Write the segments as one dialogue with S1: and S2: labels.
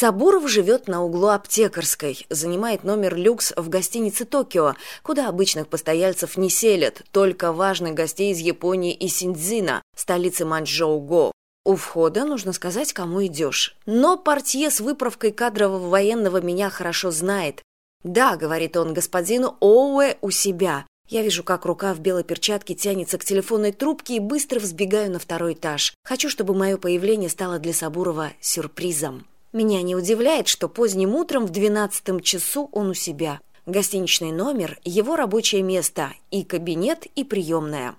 S1: Сабуров живет на углу Аптекарской, занимает номер люкс в гостинице «Токио», куда обычных постояльцев не селят, только важных гостей из Японии и Синдзина, столицы Манчжоу-Го. У входа нужно сказать, кому идешь. Но портье с выправкой кадрового военного меня хорошо знает. «Да», — говорит он, — «господину Оуэ у себя». Я вижу, как рука в белой перчатке тянется к телефонной трубке и быстро взбегаю на второй этаж. Хочу, чтобы мое появление стало для Сабурова сюрпризом. Меня не удивляет, что поздним утром в двенадцатом часу он у себя. Гостиничный номер – его рабочее место, и кабинет, и приемная.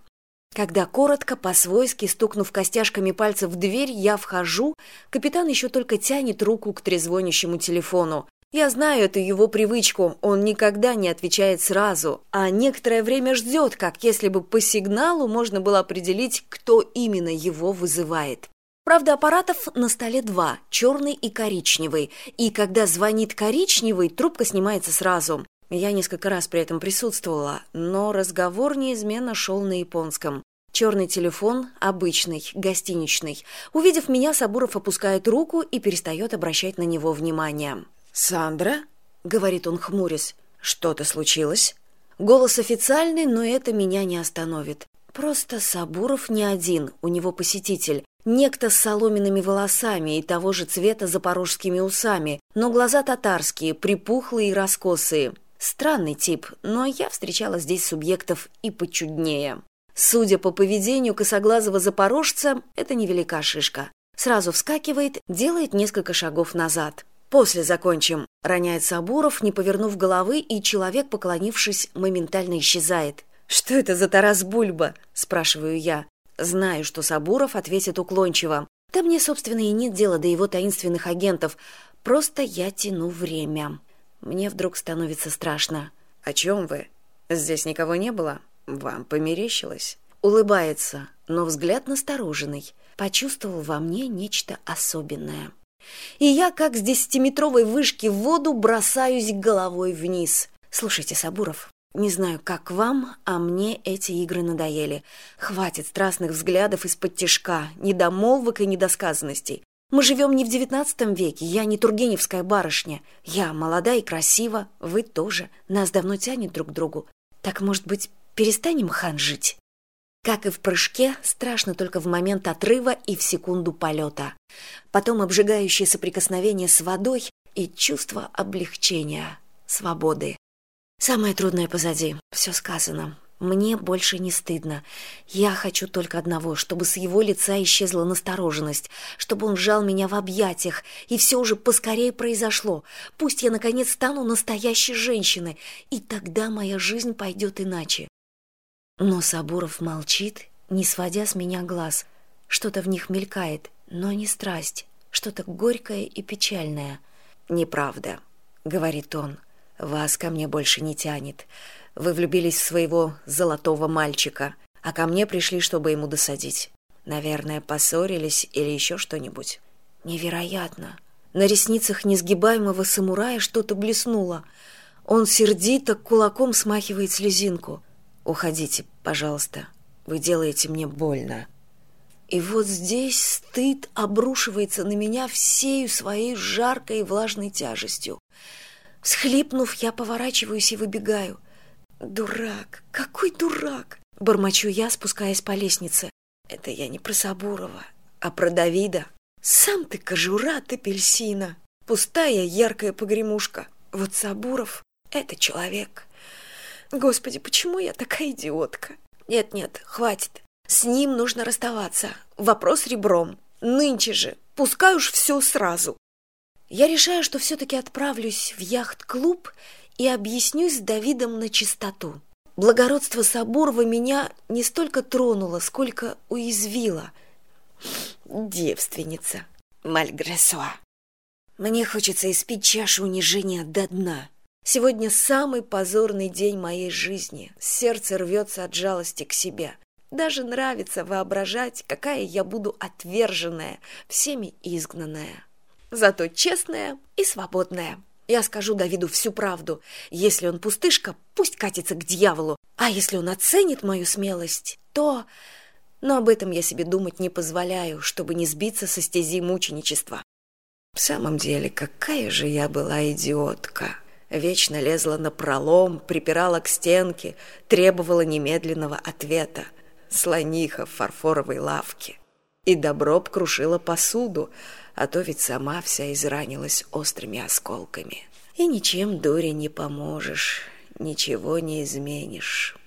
S1: Когда коротко, по-свойски, стукнув костяшками пальцев в дверь, я вхожу, капитан еще только тянет руку к трезвонящему телефону. Я знаю эту его привычку, он никогда не отвечает сразу, а некоторое время ждет, как если бы по сигналу можно было определить, кто именно его вызывает. Правда, аппаратов на столе два, черный и коричневый, и когда звонит коричневый, трубка снимается сразу. Я несколько раз при этом присутствовала, но разговор неизменно шел на японском. Черный телефон, обычный, гостиничный. Увидев меня, Сабуров опускает руку и перестает обращать на него внимание. «Сандра?» — говорит он, хмурясь. «Что-то случилось?» Голос официальный, но это меня не остановит. Просто Сабуров не один, у него посетитель. Некто с соломенными волосами и того же цвета запорожскими усами, но глаза татарские, припухлые и раскосые. Странный тип, но я встречала здесь субъектов и почуднее. Судя по поведению косоглазого запорожца, это невелика шишка. Сразу вскакивает, делает несколько шагов назад. «После закончим», — роняет Сабуров, не повернув головы, и человек, поклонившись, моментально исчезает. «Что это за Тарас Бульба?» — спрашиваю я. Знаю, что Сабуров ответит уклончиво. Да мне, собственно, и нет дела до его таинственных агентов. Просто я тяну время. Мне вдруг становится страшно. «О чем вы? Здесь никого не было? Вам померещилось?» Улыбается, но взгляд настороженный. Почувствовал во мне нечто особенное. И я, как с десятиметровой вышки в воду, бросаюсь головой вниз. «Слушайте, Сабуров, не знаю, как вам, а мне эти игры надоели. Хватит страстных взглядов из-под недомолвок и недосказанностей. Мы живем не в девятнадцатом веке, я не тургеневская барышня. Я молода и красива, вы тоже. Нас давно тянет друг к другу. Так, может быть, перестанем ханжить? Как и в прыжке, страшно только в момент отрыва и в секунду полета. Потом обжигающее соприкосновение с водой и чувство облегчения, свободы. Самое трудное позади. Все сказано. Мне больше не стыдно. Я хочу только одного, чтобы с его лица исчезла настороженность, чтобы он сжал меня в объятиях, и все уже поскорее произошло. Пусть я, наконец, стану настоящей женщиной, и тогда моя жизнь пойдет иначе. Но Сабуров молчит, не сводя с меня глаз. Что-то в них мелькает, но не страсть, что-то горькое и печальное. «Неправда», — говорит он, — вас ко мне больше не тянет. Вы влюбились в своего золотого мальчика, а ко мне пришли, чтобы ему досадить. Наверное, поссорились или еще что-нибудь. Невероятно. На ресницах несгибаемого самурая что-то блеснуло. Он сердито кулаком смахивает слезинку. «Уходите, пожалуйста. Вы делаете мне больно». И вот здесь стыд обрушивается на меня всею своей жаркой и влажной тяжестью. Схлипнув, я поворачиваюсь и выбегаю. «Дурак! Какой дурак!» — бормочу я, спускаясь по лестнице. «Это я не про Сабурова, а про Давида. Сам ты кожура от апельсина, пустая яркая погремушка. Вот Сабуров — это человек. Господи, почему я такая идиотка? Нет-нет, хватит. С ним нужно расставаться. Вопрос ребром. Нынче же. Пускай уж все сразу я решаю что все таки отправлюсь в яхт клуб и объяснюсь с давидом на чистоту. Благородство сабурова меня не столько тронуло сколько уязвило. Девственница мальгресуа мне хочется испить чашу унижения до дна. Сегодня самый позорный день моей жизни. Сердце рвется от жалости к себе. Даже нравится воображать какая я буду отверженная всеми изгнанная зато честная и свободная. Я скажу Давиду всю правду. Если он пустышка, пусть катится к дьяволу. А если он оценит мою смелость, то... Но об этом я себе думать не позволяю, чтобы не сбиться со стези мученичества. В самом деле, какая же я была идиотка. Вечно лезла на пролом, припирала к стенке, требовала немедленного ответа. Слониха в фарфоровой лавке. И добро б крушила посуду, а то ведь сама вся изранилась острыми осколками. И ничем дуре не поможешь, ничего не изменишь.